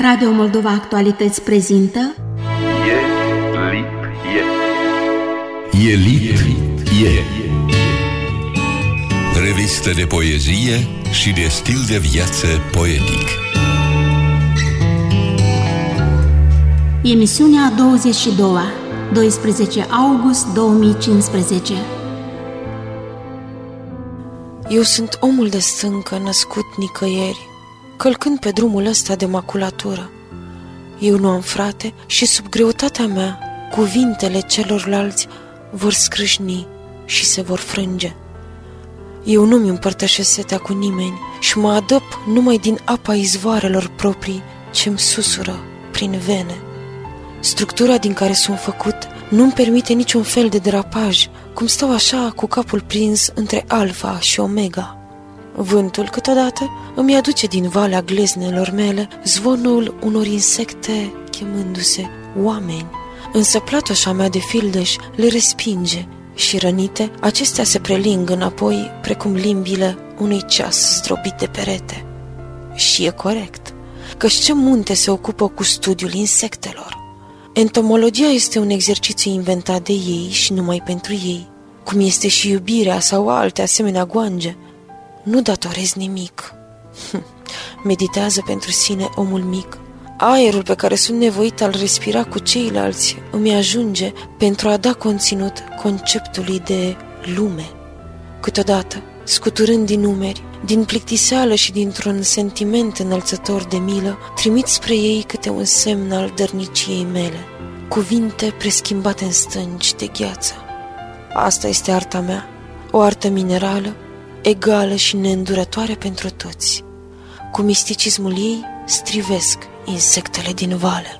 Radio Moldova Actualități prezintă E lip e. E lip e. Revistă de poezie și de stil de viață poetic. Emisiunea 22 12 august 2015 Eu sunt omul de stâncă născut nicăieri, călcând pe drumul ăsta de maculatură. Eu nu am frate și sub greutatea mea, cuvintele celorlalți vor scrâșni și se vor frânge. Eu nu-mi împărtășesc setea cu nimeni și mă adăp numai din apa izvoarelor proprii ce-mi susură prin vene. Structura din care sunt făcut nu-mi permite niciun fel de derapaj, cum stau așa cu capul prins între alfa și omega. Vântul câteodată îmi aduce din valea gleznelor mele zvonul unor insecte chemându-se oameni. Însă platoșa mea de fildeș le respinge și rănite, acestea se preling înapoi precum limbile unui ceas zdrobit de perete. Și e corect, căci ce munte se ocupă cu studiul insectelor? Entomologia este un exercițiu inventat de ei și numai pentru ei, cum este și iubirea sau alte asemenea goange. Nu datorez nimic. Meditează pentru sine omul mic. Aerul pe care sunt nevoit al respira cu ceilalți îmi ajunge pentru a da conținut conceptului de lume. Câteodată, scuturând din numeri, din plictiseală și dintr-un sentiment înălțător de milă, trimit spre ei câte un semn al dărniciei mele, cuvinte preschimbate în stânci de gheață. Asta este arta mea, o artă minerală, egală și neîndurătoare pentru toți. Cu misticismul ei strivesc insectele din vale.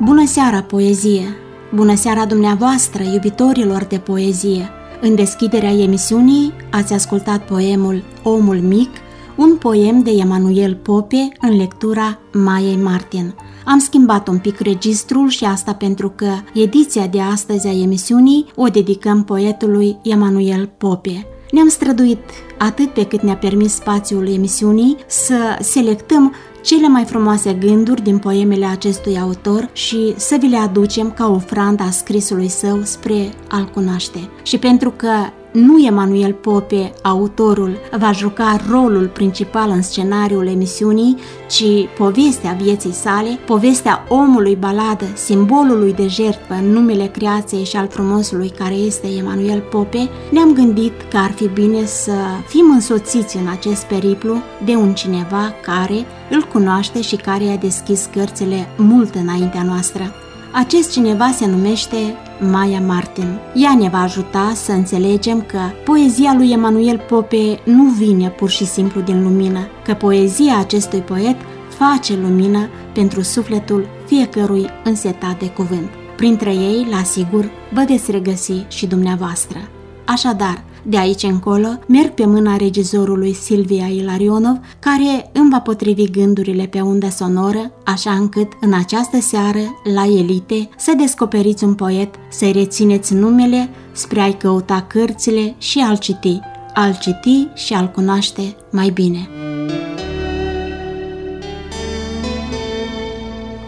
Bună seara, poezie! Bună seara dumneavoastră, iubitorilor de poezie! În deschiderea emisiunii ați ascultat poemul Omul mic, un poem de Emanuel Pope în lectura Maiei Martin. Am schimbat un pic registrul și asta pentru că ediția de astăzi a emisiunii o dedicăm poetului Emanuel Pope. Ne-am străduit atât pe cât ne-a permis spațiul emisiunii să selectăm cele mai frumoase gânduri din poemele acestui autor și să vi le aducem ca ofranda a scrisului său spre a-l cunoaște. Și pentru că nu Emanuel Pope, autorul, va juca rolul principal în scenariul emisiunii, ci povestea vieții sale, povestea omului baladă, simbolului de jertfă în numele creației și al frumosului care este Emanuel Pope, ne-am gândit că ar fi bine să fim însoțiți în acest periplu de un cineva care îl cunoaște și care a deschis cărțile mult înaintea noastră. Acest cineva se numește Maya Martin. Ea ne va ajuta să înțelegem că poezia lui Emanuel Pope nu vine pur și simplu din lumină, că poezia acestui poet face lumină pentru sufletul fiecărui însetat de cuvânt. Printre ei, la sigur, vă veți regăsi și dumneavoastră. Așadar, de aici încolo, merg pe mâna regizorului Silvia Ilarionov, care îmi va potrivi gândurile pe undă sonoră, așa încât în această seară, la Elite, să descoperiți un poet, să-i rețineți numele spre a-i căuta cărțile și a-l citi, al citi și al cunoaște mai bine.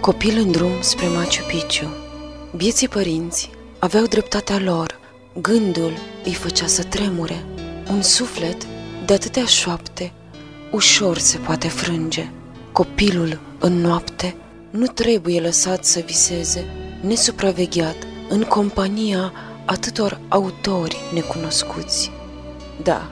Copil în drum spre Machu Picchu, vieții părinți aveau dreptatea lor – Gândul îi făcea să tremure. Un suflet de atâtea șoapte ușor se poate frânge. Copilul în noapte nu trebuie lăsat să viseze, nesupravegheat, în compania atâtor autori necunoscuți. Da,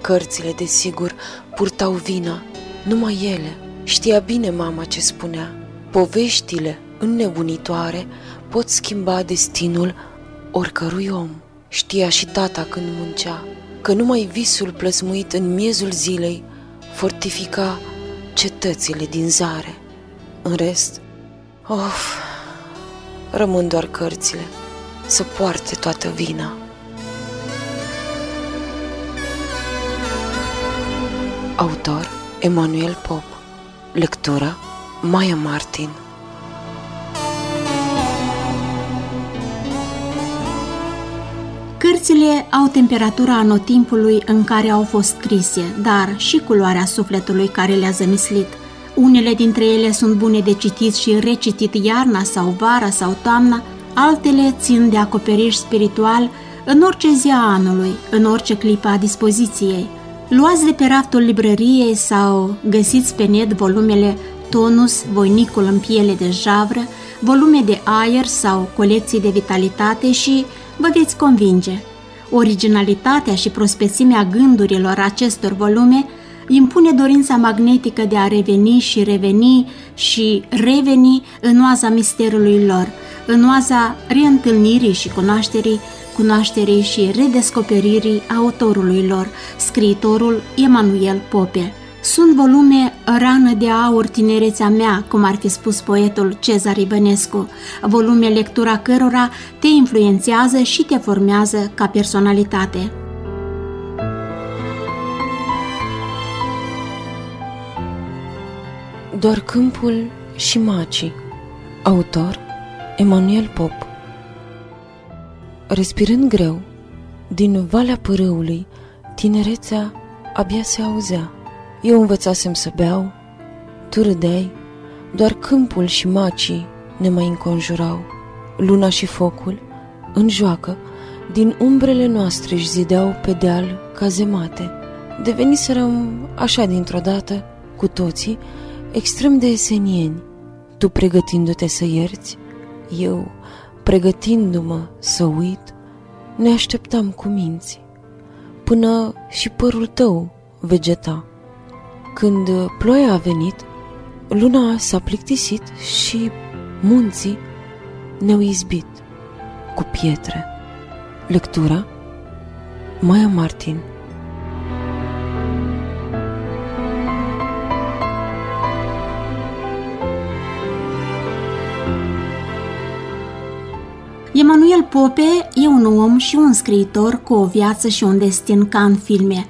cărțile, desigur, purtau vina, numai ele. Știa bine mama ce spunea. Poveștile înnebunitoare pot schimba destinul oricărui om. Știa și tata când muncea că numai visul plăsmuit în miezul zilei fortifica cetățile din zare. În rest, of, rămân doar cărțile să poarte toată vina. Autor Emanuel Pop Lectura Maya Martin Cărțile au temperatura anotimpului în care au fost scrise, dar și culoarea sufletului care le-a zămislit. Unele dintre ele sunt bune de citit și recitit iarna sau vara sau toamna, altele țin de acoperiș spiritual în orice zi a anului, în orice clipă a dispoziției. Luați de pe raftul librăriei sau găsiți pe net volumele Tonus, Voinicul în piele de javră, volume de aer sau colecții de vitalitate și vă veți convinge. Originalitatea și prospețimea gândurilor acestor volume impune dorința magnetică de a reveni și reveni și reveni în oaza misterului lor, în oaza reîntâlnirii și cunoașterii, cunoașterii și redescoperirii autorului lor, scriitorul Emanuel Pope. Sunt volume rană de aur tinerețea mea, cum ar fi spus poetul Cezar Ibănescu, volume lectura cărora te influențează și te formează ca personalitate. Doar câmpul și macii Autor Emanuel Pop Respirând greu, din valea pârâului, tinerețea abia se auzea. Eu învățasem să beau, tu râdeai, doar câmpul și macii ne mai înconjurau. Luna și focul, în joacă, din umbrele noastre își zideau pe deal cazemate. Deveniserăm așa dintr-o dată, cu toții, extrem de esenieni, tu pregătindu-te să ierți, eu pregătindu-mă să uit, ne așteptam cu minți, până și părul tău vegeta. Când ploaia a venit, luna s-a plictisit și munții ne-au izbit cu pietre. Lectura Maia Martin Emanuel Pope e un om și un scriitor cu o viață și un destin ca în filme.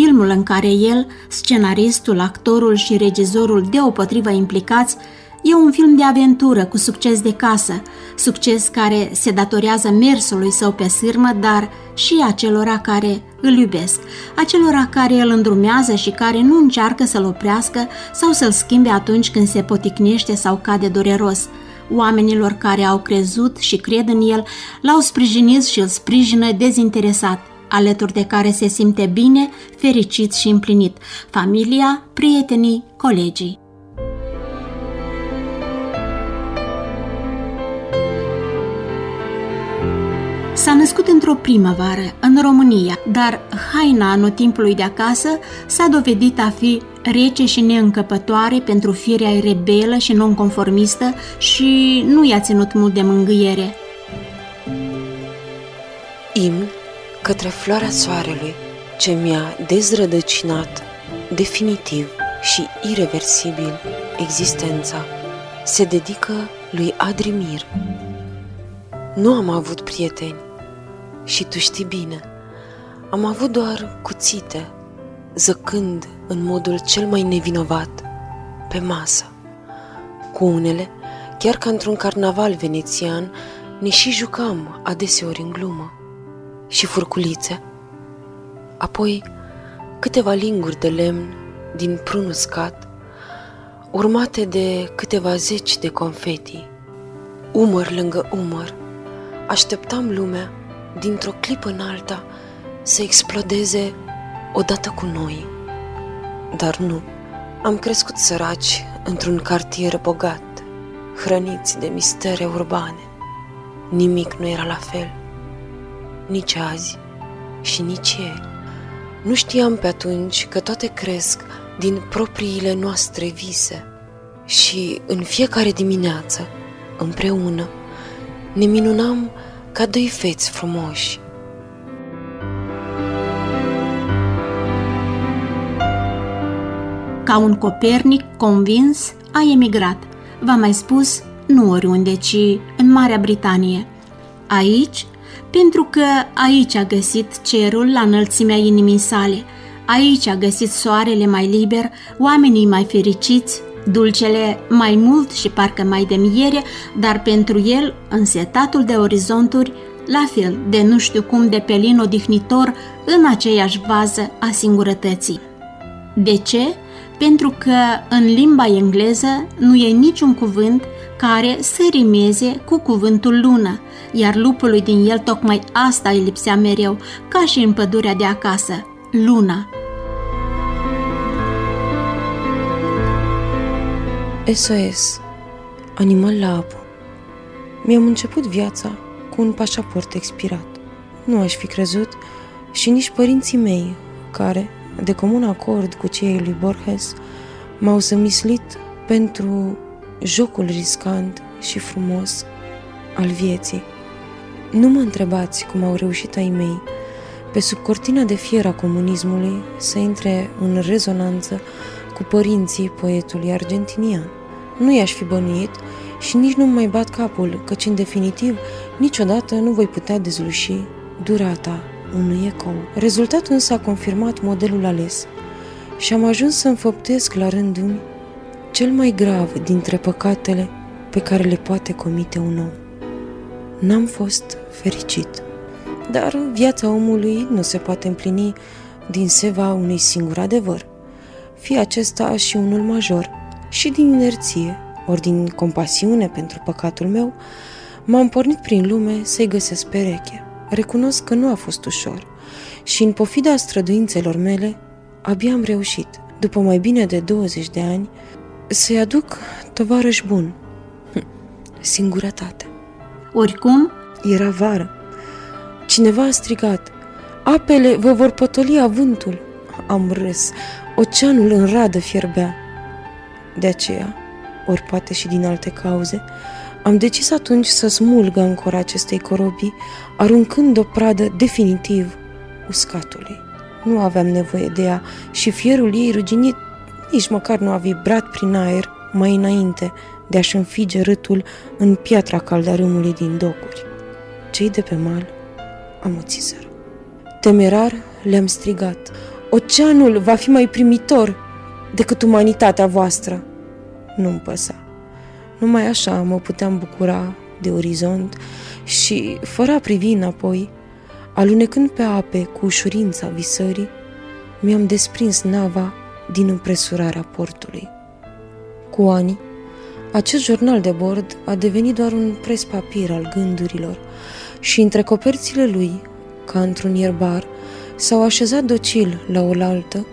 Filmul în care el, scenaristul, actorul și regizorul deopotrivă implicați, e un film de aventură cu succes de casă, succes care se datorează mersului său pe sârmă, dar și acelora care îl iubesc, acelora care îl îndrumează și care nu încearcă să-l oprească sau să-l schimbe atunci când se poticnește sau cade dureros – oamenilor care au crezut și cred în el, l-au sprijinit și îl sprijină dezinteresat, alături de care se simte bine, fericit și împlinit, familia, prietenii, colegii. S-a născut într-o primăvară, în România, dar haina anotimpului de acasă s-a dovedit a fi rece și neîncăpătoare pentru firea rebelă și nonconformistă și nu i-a ținut mult de mângâiere. Imn către floarea soarelui ce mi-a dezrădăcinat definitiv și irreversibil existența se dedică lui Adrimir. Nu am avut prieteni și tu știi bine. Am avut doar cuțite, zăcând în modul cel mai nevinovat, pe masă. Cu unele, chiar ca într-un carnaval venețian, ne și jucam adeseori în glumă. Și furculițe. Apoi, câteva linguri de lemn din prun uscat, urmate de câteva zeci de confeti. Umăr lângă umăr, așteptam lumea, dintr-o clipă în alta, să explodeze odată cu noi. Dar nu, am crescut săraci într-un cartier bogat, hrăniți de mistere urbane. Nimic nu era la fel, nici azi și nici ieri. Nu știam pe atunci că toate cresc din propriile noastre vise și în fiecare dimineață, împreună, ne minunam ca doi feți frumoși Ca un Copernic convins, a emigrat. V-am mai spus, nu oriunde, ci în Marea Britanie. Aici, pentru că aici a găsit cerul la înălțimea inimii sale, aici a găsit soarele mai liber, oamenii mai fericiți, dulcele mai mult și parcă mai de miere, dar pentru el, însetatul de orizonturi, la fel de nu știu cum de pelin odihnitor în aceeași vază a singurătății. De ce? Pentru că în limba engleză nu e niciun cuvânt care să rimeze cu cuvântul lună, iar lupului din el tocmai asta îi lipsea mereu, ca și în pădurea de acasă, luna. SOS Animal la apă Mi-am început viața cu un pașaport expirat. Nu aș fi crezut și nici părinții mei, care, de comun acord cu cei lui Borges, m-au zămislit pentru jocul riscant și frumos al vieții. Nu mă întrebați cum au reușit ai mei, pe sub cortina de fier a comunismului, să intre în rezonanță cu părinții poetului argentinian. Nu i-aș fi bănuit și nici nu mai bat capul, căci în definitiv niciodată nu voi putea dezluși durata unui ecou. Rezultatul însă a confirmat modelul ales și am ajuns să înfăptesc la rândul cel mai grav dintre păcatele pe care le poate comite un om. N-am fost fericit. Dar viața omului nu se poate împlini din seva unui singur adevăr, fie acesta și unul major, și din inerție, ori din compasiune pentru păcatul meu, m-am pornit prin lume să-i găsesc pereche. Recunosc că nu a fost ușor și în pofida străduințelor mele, abia am reușit, după mai bine de 20 de ani, să-i aduc tovarăș bun. Hm, singurătate. Oricum, era vară. Cineva a strigat, apele vă vor potoli avântul. Am râs, oceanul în radă fierbea. De aceea, ori poate și din alte cauze, am decis atunci să smulg ancora acestei corobii, aruncând o pradă definitiv uscatului. Nu aveam nevoie de ea și fierul ei ruginit nici măcar nu a vibrat prin aer mai înainte de a-și înfige râtul în piatra caldarâmului din docuri. Cei de pe mal amuțiseră. Temerar le-am strigat. Oceanul va fi mai primitor decât umanitatea voastră. Nu-mi păsa. Numai așa mă puteam bucura de orizont și, fără a privi înapoi, alunecând pe ape cu ușurința visării, mi-am desprins nava din împresurarea portului. Cu ani, acest jurnal de bord a devenit doar un pres papir al gândurilor și între coperțile lui, ca într-un ierbar, s-au așezat docil la oaltă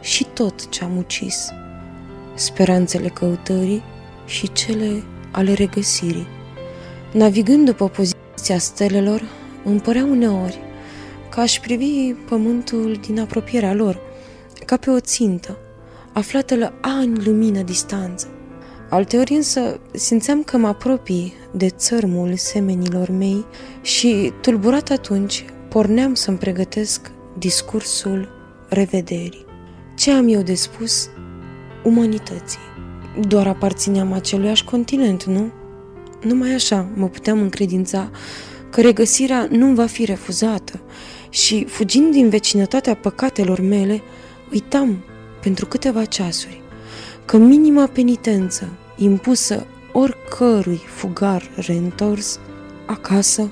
și tot ce am ucis, speranțele căutării și cele ale regăsirii. Navigând după poziția stelelor, îmi părea uneori că aș privi pământul din apropierea lor – ca pe o țintă, aflată la ani lumină distanță. Alteori însă simțeam că mă apropii de țărmul semenilor mei și, tulburat atunci, porneam să-mi pregătesc discursul revederii. Ce am eu de spus? Umanității. Doar aparțineam aceluiași continent, nu? Numai așa mă puteam încredința că regăsirea nu va fi refuzată și, fugind din vecinătatea păcatelor mele, uitam pentru câteva ceasuri că minima penitență impusă oricărui fugar reîntors acasă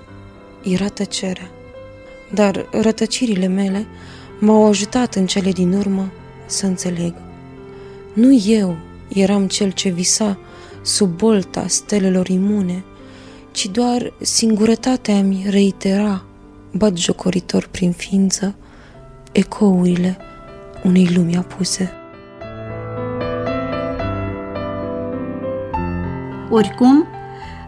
era tăcerea. Dar rătăcirile mele m-au ajutat în cele din urmă să înțeleg. Nu eu eram cel ce visa sub bolta stelelor imune, ci doar singurătatea mi reitera, bat jocoritor prin ființă, ecourile unei lumi apuse. Oricum,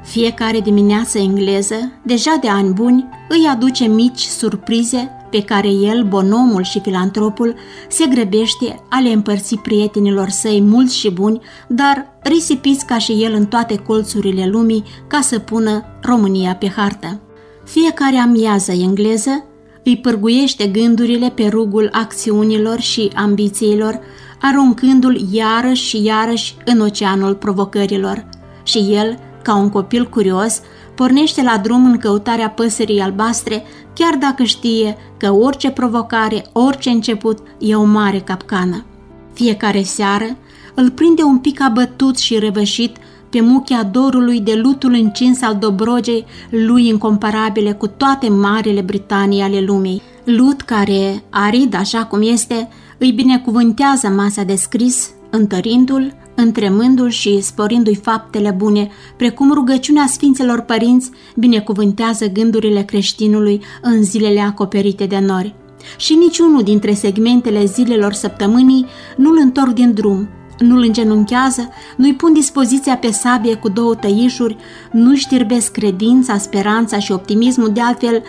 fiecare dimineață engleză, deja de ani buni, îi aduce mici surprize pe care el, bonomul și filantropul, se grăbește a le împărți prietenilor săi mulți și buni, dar risipiți ca și el în toate colțurile lumii ca să pună România pe hartă. Fiecare amiază engleză îi pârguiește gândurile pe rugul acțiunilor și ambițiilor, aruncându-l iarăși și iarăși în oceanul provocărilor. Și el, ca un copil curios, pornește la drum în căutarea păsării albastre, chiar dacă știe că orice provocare, orice început e o mare capcană. Fiecare seară îl prinde un pic abătut și revășit pe muchea dorului de lutul încins al Dobrogei, lui incomparabile cu toate marile Britanii ale lumii. Lut care, arid așa cum este, îi binecuvântează masa de scris, întărindu-l, întremându-l și sporindu-i faptele bune, precum rugăciunea Sfinților Părinți binecuvântează gândurile creștinului în zilele acoperite de nori. Și niciunul dintre segmentele zilelor săptămânii nu-l întorc din drum, nu-l îngenunchează, nu-i pun dispoziția pe sabie cu două tăișuri, nu știrbesc credința, speranța și optimismul, de altfel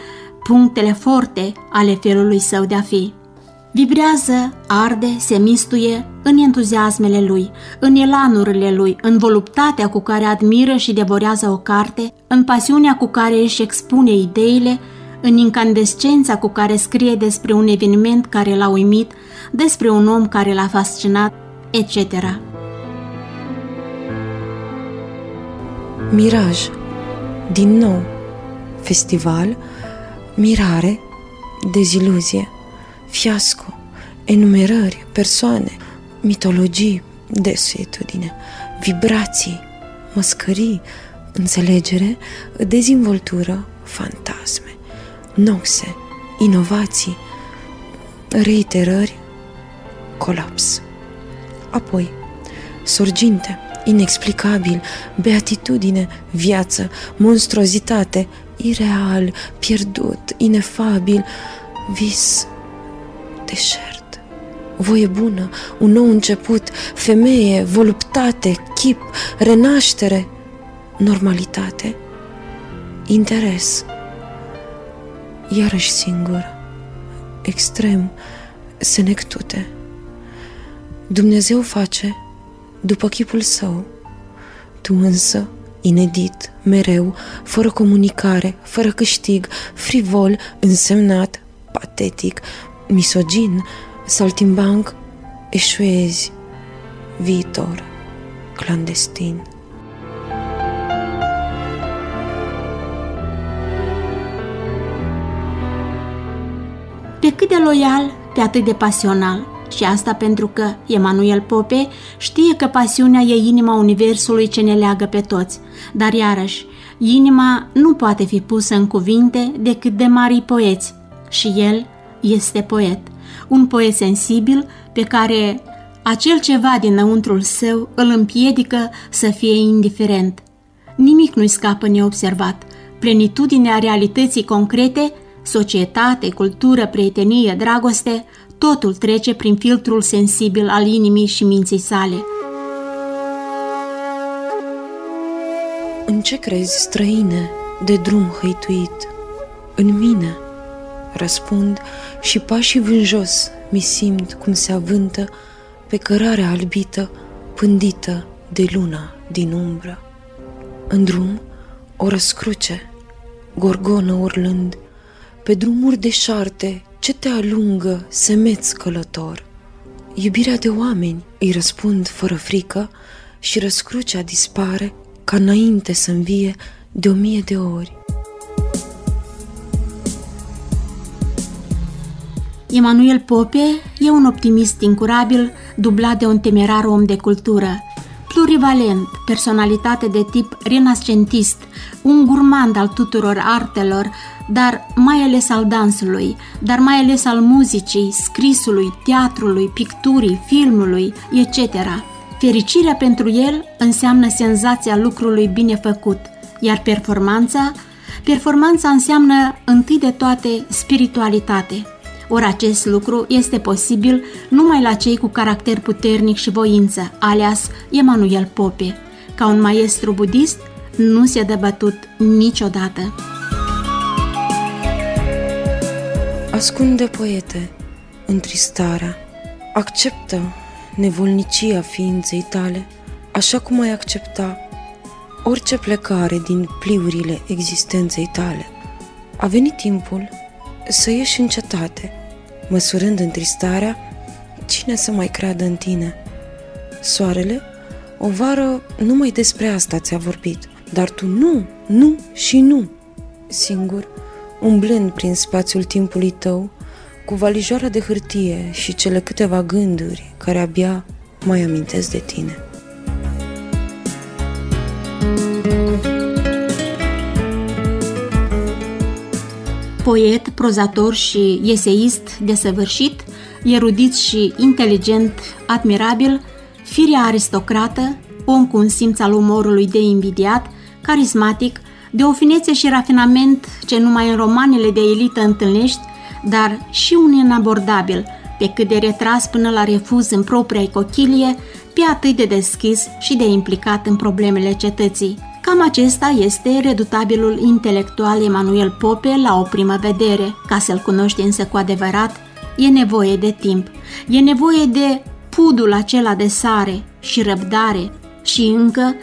punctele forte ale felului său de a fi. Vibrează, arde, se mistuie în entuziasmele lui, în elanurile lui, în voluptatea cu care admiră și devorează o carte, în pasiunea cu care își expune ideile, în incandescența cu care scrie despre un eveniment care l-a uimit, despre un om care l-a fascinat, etc. Miraj. Din nou. Festival. Mirare. Deziluzie. Fiasco. Enumerări. Persoane. Mitologii. Desuetudine. Vibrații. Măscării. Înțelegere. Dezvoltură. Fantasme. Noxe. Inovații. Reiterări. Colaps apoi sorginte, inexplicabil, beatitudine, viață, monstruozitate, ireal, pierdut, inefabil, vis, deșert, voie bună, un nou început, femeie, voluptate, chip, renaștere, normalitate, interes, iarăși singur, extrem, senectute. Dumnezeu face după chipul său. Tu însă, inedit, mereu, fără comunicare, fără câștig, frivol, însemnat, patetic, misogin, saltimbanc, eșuezi, viitor, clandestin. Pe cât de loial, pe atât de pasional – și asta pentru că Emanuel Pope știe că pasiunea e inima universului ce ne leagă pe toți, dar iarăși, inima nu poate fi pusă în cuvinte decât de mari poeți și el este poet, un poet sensibil pe care acel ceva dinăuntrul său îl împiedică să fie indiferent. Nimic nu-i scapă neobservat. Plenitudinea realității concrete, societate, cultură, prietenie, dragoste, Totul trece prin filtrul sensibil al inimii și minții sale. În ce crezi, străine, de drum hăituit? În mine, răspund și pașii vânjos mi simt cum se avântă pe cărarea albită, pândită de luna din umbră. În drum, o răscruce, gorgonă urlând, pe drumuri deșarte ce te alungă, semeț călător? Iubirea de oameni, îi răspund fără frică și răscrucea dispare ca înainte să învie de o mie de ori. Emanuel Pope e un optimist incurabil, dublat de un temerar om de cultură, plurivalent, personalitate de tip renascentist, un gurmand al tuturor artelor, dar mai ales al dansului, dar mai ales al muzicii, scrisului, teatrului, picturii, filmului, etc. Fericirea pentru el înseamnă senzația lucrului bine făcut, iar performanța, performanța înseamnă întâi de toate spiritualitate. Ori acest lucru este posibil numai la cei cu caracter puternic și voință, alias Emanuel Pope. Ca un maestru budist, nu se dă bătut niciodată. Ascunde poete întristarea, acceptă nevolnicia ființei tale, așa cum ai accepta orice plecare din pliurile existenței tale. A venit timpul să ieși în cetate, măsurând întristarea, cine să mai creadă în tine? Soarele, o vară numai despre asta ți-a vorbit, dar tu nu, nu și nu. Singur, umblând prin spațiul timpului tău, cu valijoara de hârtie și cele câteva gânduri care abia mai amintesc de tine. Poet, prozator și eseist desăvârșit, erudit și inteligent, admirabil, firea aristocrată, om cu un simț al umorului de invidiat, carismatic, de o finețe și rafinament ce numai în romanele de elită întâlnești, dar și un inabordabil, pe cât de retras până la refuz în propria cochilie, pe atât de deschis și de implicat în problemele cetății. Cam acesta este redutabilul intelectual Emanuel Pope la o primă vedere. Ca să-l cunoști însă cu adevărat, e nevoie de timp, e nevoie de pudul acela de sare și răbdare și încă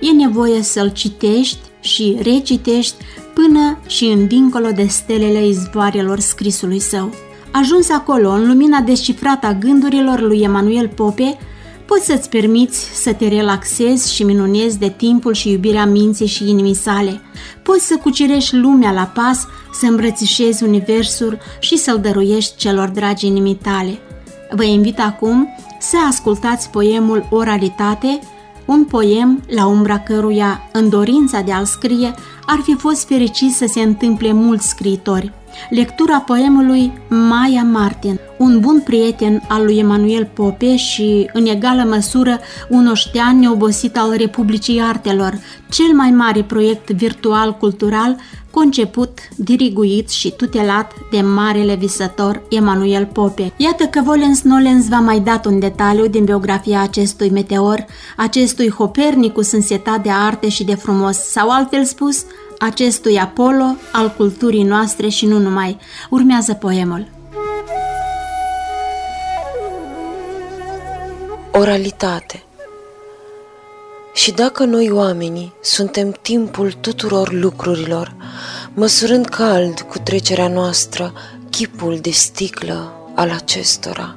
e nevoie să-l citești și recitești până și în dincolo de stelele izvoarelor scrisului său. Ajuns acolo, în lumina descifrată a gândurilor lui Emanuel Pope, poți să-ți permiți să te relaxezi și minunezi de timpul și iubirea minții și inimii sale. Poți să cucerești lumea la pas, să îmbrățișezi universul și să-l dăruiești celor dragi inimii tale. Vă invit acum să ascultați poemul Oralitate, un poem la umbra căruia, în dorința de a-l scrie, ar fi fost fericit să se întâmple mulți scriitori. Lectura poemului Maia Martin, un bun prieten al lui Emanuel Pope și, în egală măsură, un oștean neobosit al Republicii Artelor, cel mai mare proiect virtual-cultural conceput, diriguit și tutelat de marele visător Emanuel Pope. Iată că Volens Nolens v-a mai dat un detaliu din biografia acestui meteor, acestui Hopernicus însetat de arte și de frumos, sau altfel spus, acestui Apollo al culturii noastre și nu numai. Urmează poemul. Oralitate Și dacă noi oamenii suntem timpul tuturor lucrurilor, măsurând cald cu trecerea noastră chipul de sticlă al acestora,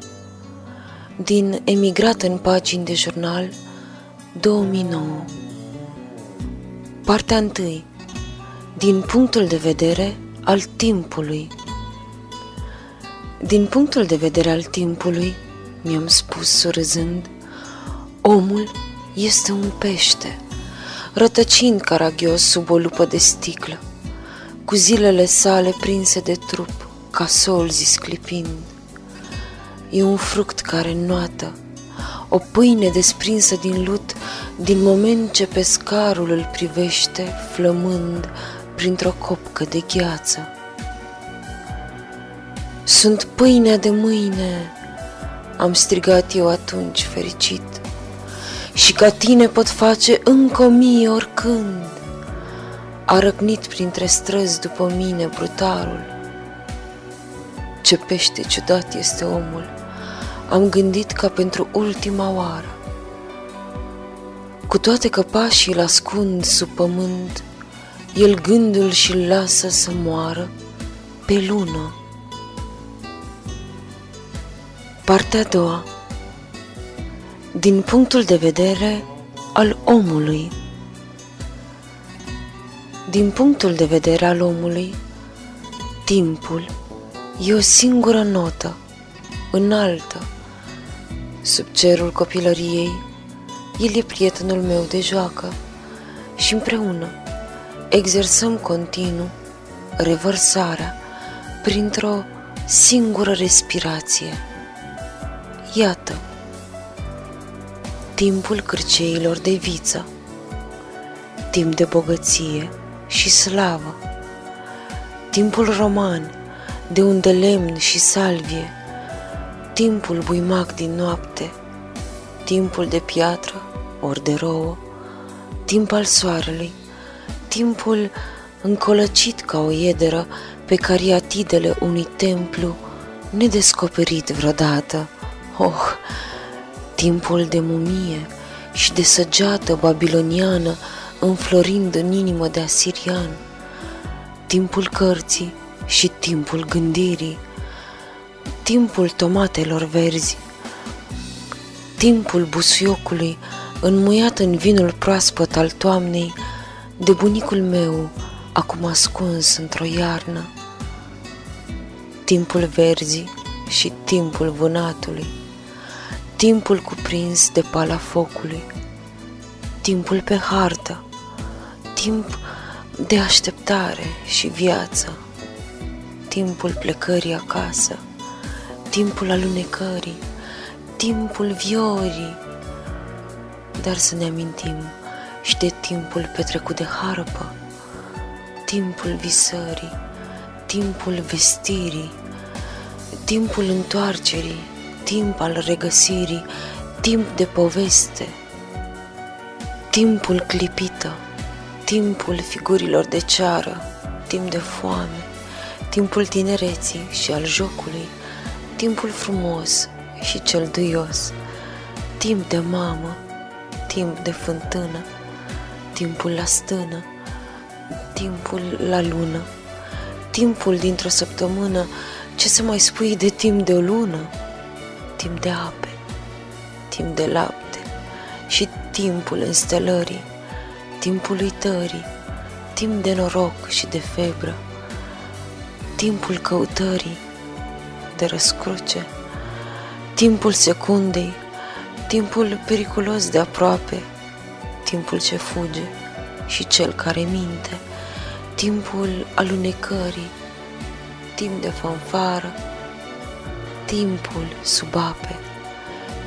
din emigrat în pagini de jurnal 2009 Partea 1 din punctul de vedere al timpului. Din punctul de vedere al timpului, mi-am spus surâzând, omul este un pește, rătăcind caragios sub o lupă de sticlă, cu zilele sale prinse de trup, ca solzi sclipind. E un fruct care noată, o pâine desprinsă din lut, din moment ce pescarul îl privește, flămând, printr-o copcă de gheață. Sunt pâinea de mâine, am strigat eu atunci fericit, și ca tine pot face încă o mie oricând. A răcnit printre străzi după mine brutarul. Ce pește ciudat este omul, am gândit ca pentru ultima oară. Cu toate că pașii îl ascund sub pământ, el gândul și lasă să moară pe lună. Partea a doua Din punctul de vedere al omului Din punctul de vedere al omului, timpul e o singură notă, înaltă. Sub cerul copilăriei, el e prietenul meu de joacă și împreună exersăm continuu revărsarea printr-o singură respirație. Iată, timpul cârceilor de viță, timp de bogăție și slavă, timpul roman de unde lemn și salvie, timpul buimac din noapte, timpul de piatră ori de rouă, timp al soarelui, timpul încolăcit ca o iederă pe cariatidele unui templu nedescoperit vreodată. Oh, timpul de mumie și de săgeată babiloniană înflorind în inimă de asirian, timpul cărții și timpul gândirii, timpul tomatelor verzi, timpul busuiocului înmuiat în vinul proaspăt al toamnei, de bunicul meu, acum ascuns într-o iarnă, timpul verzii și timpul vânatului, timpul cuprins de pala focului, timpul pe hartă, timp de așteptare și viață, timpul plecării acasă, timpul alunecării, timpul viorii, dar să ne amintim și de timpul petrecut de harpă, timpul visării, timpul vestirii, timpul întoarcerii, timp al regăsirii, timp de poveste, timpul clipită, timpul figurilor de ceară, timp de foame, timpul tinereții și al jocului, timpul frumos și cel duios, timp de mamă, timp de fântână, timpul la stână, timpul la lună, timpul dintr-o săptămână, ce să mai spui de timp de o lună, timp de ape, timp de lapte și timpul înstelării, timpul uitării, timp de noroc și de febră, timpul căutării, de răscruce, timpul secundei, timpul periculos de aproape, timpul ce fuge și cel care minte, timpul alunecării, timp de fanfară, timpul sub ape,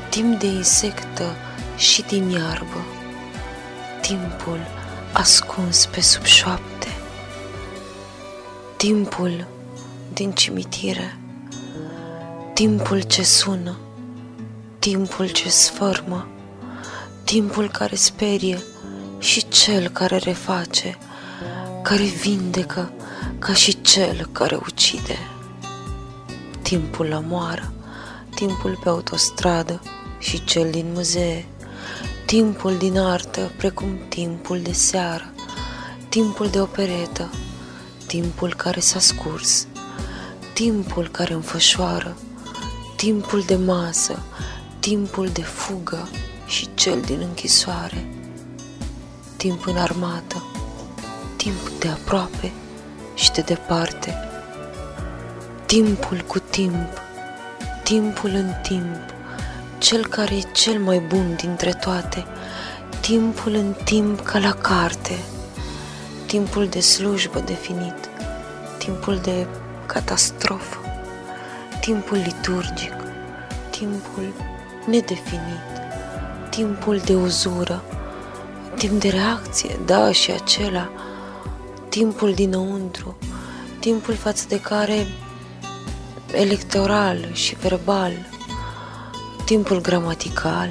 timp de insectă și din iarbă, timpul ascuns pe sub șoapte, timpul din cimitire, timpul ce sună, timpul ce sfărmă, timpul care sperie și cel care reface, care vindecă ca și cel care ucide. Timpul la moară, timpul pe autostradă și cel din muzee, timpul din artă precum timpul de seară, timpul de operetă, timpul care s-a scurs, timpul care înfășoară, timpul de masă, timpul de fugă și cel din închisoare, timp în armată, timp de aproape și de departe, timpul cu timp, timpul în timp, cel care e cel mai bun dintre toate, timpul în timp ca la carte, timpul de slujbă definit, timpul de catastrofă, timpul liturgic, timpul nedefinit, timpul de uzură, timp de reacție, da, și acela, timpul dinăuntru, timpul față de care electoral și verbal, timpul gramatical,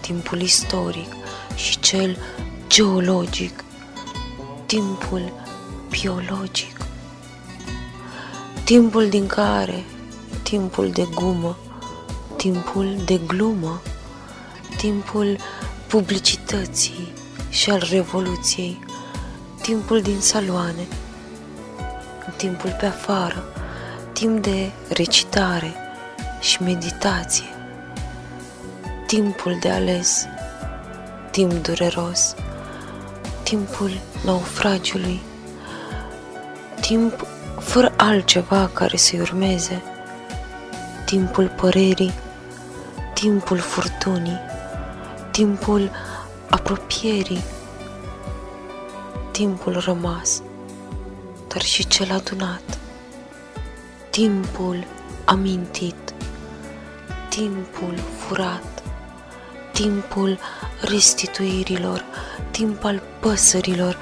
timpul istoric și cel geologic, timpul biologic, timpul din care, timpul de gumă, timpul de glumă, timpul publicității și al revoluției, timpul din saloane, timpul pe afară, timp de recitare și meditație, timpul de ales, timp dureros, timpul naufragiului, timp fără altceva care să-i urmeze, timpul părerii, timpul furtunii, timpul apropierii, timpul rămas, dar și cel adunat, timpul amintit, timpul furat, timpul restituirilor, timp al păsărilor,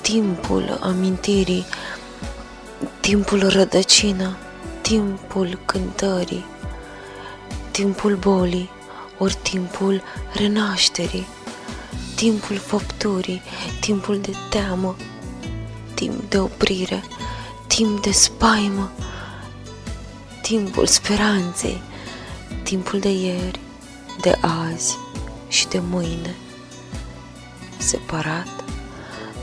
timpul amintirii, timpul rădăcină, timpul cântării, timpul bolii, ori timpul renașterii, timpul făpturii, timpul de teamă, timp de oprire, timp de spaimă, timpul speranței, timpul de ieri, de azi și de mâine, separat,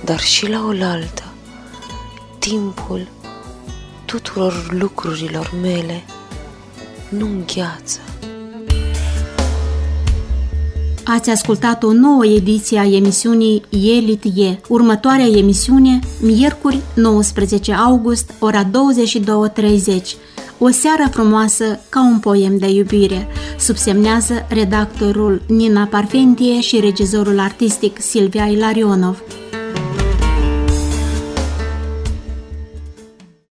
dar și la oaltă, timpul tuturor lucrurilor mele nu îngheață. Ați ascultat o nouă ediție a emisiunii Elit E. Următoarea emisiune, miercuri 19 august, ora 22.30. O seară frumoasă ca un poem de iubire, subsemnează redactorul Nina Parfentie și regizorul artistic Silvia Ilarionov.